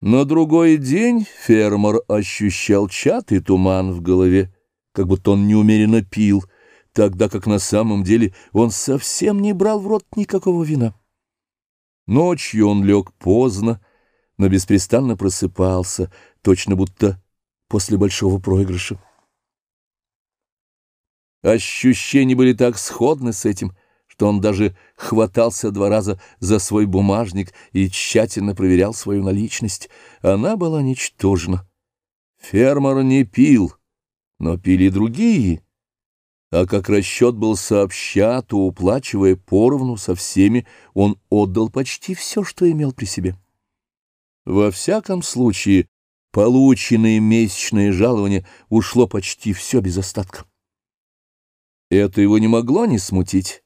На другой день фермер ощущал чат и туман в голове, как будто он неумеренно пил, тогда как на самом деле он совсем не брал в рот никакого вина. Ночью он лег поздно, но беспрестанно просыпался, точно будто после большого проигрыша. Ощущения были так сходны с этим — что он даже хватался два раза за свой бумажник и тщательно проверял свою наличность. Она была ничтожна. Фермер не пил, но пили другие. А как расчет был сообща, то, уплачивая поровну со всеми, он отдал почти все, что имел при себе. Во всяком случае, полученное месячное жалование ушло почти все без остатка. Это его не могло не смутить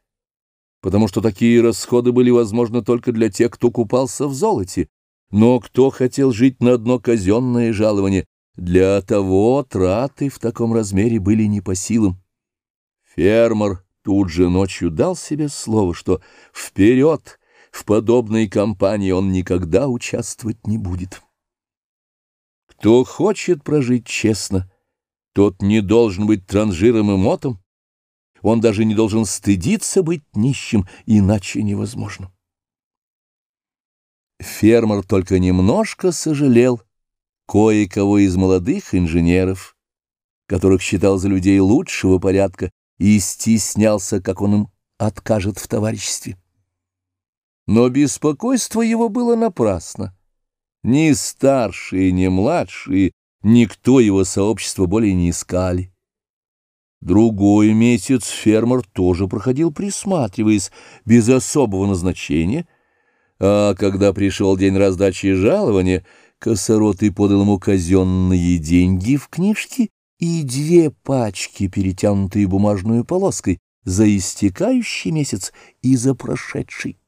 потому что такие расходы были возможны только для тех, кто купался в золоте. Но кто хотел жить на одно казенное жалование, для того траты в таком размере были не по силам. Фермер тут же ночью дал себе слово, что вперед в подобной кампании он никогда участвовать не будет. Кто хочет прожить честно, тот не должен быть транжиром и мотом, он даже не должен стыдиться быть нищим, иначе невозможно. Фермер только немножко сожалел кое-кого из молодых инженеров, которых считал за людей лучшего порядка, и стеснялся, как он им откажет в товариществе. Но беспокойство его было напрасно. Ни старшие, ни младшие, никто его сообщества более не искали. Другой месяц фермер тоже проходил, присматриваясь, без особого назначения, а когда пришел день раздачи жалования, Косоротый подал ему казенные деньги в книжке и две пачки, перетянутые бумажной полоской, за истекающий месяц и за прошедший.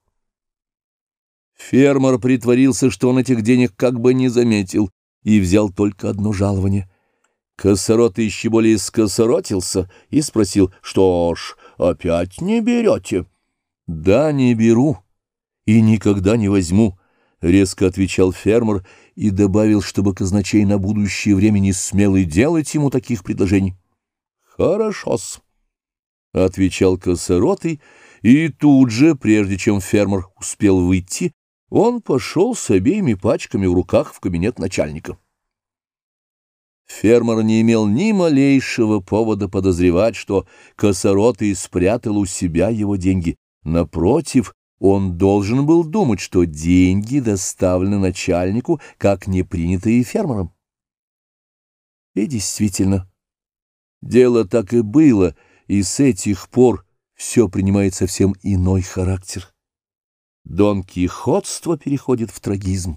Фермер притворился, что он этих денег как бы не заметил, и взял только одно жалование — Косорот еще более скосоротился и спросил, что ж, опять не берете? — Да, не беру и никогда не возьму, — резко отвечал фермер и добавил, чтобы казначей на будущее время не смел и делать ему таких предложений. — Хорошо-с, — отвечал косоротый, и тут же, прежде чем фермер успел выйти, он пошел с обеими пачками в руках в кабинет начальника. Фермер не имел ни малейшего повода подозревать, что Косоротый спрятал у себя его деньги. Напротив, он должен был думать, что деньги доставлены начальнику, как не принятые фермером. И действительно, дело так и было, и с этих пор все принимает совсем иной характер. Дон Кихотство переходит в трагизм.